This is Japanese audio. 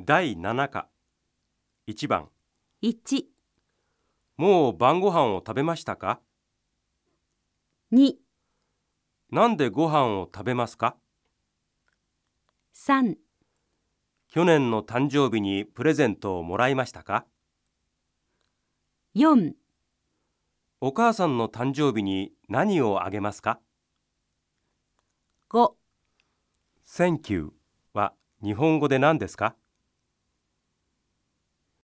第7課。1番。1、もう晩ご飯を食べましたか？2、なんでご飯を食べますか？3、去年の誕生日にプレゼントをもらいましたか？4、お母さんの誕生日に何をあげますか？5 Thank you は日本語で何ですか？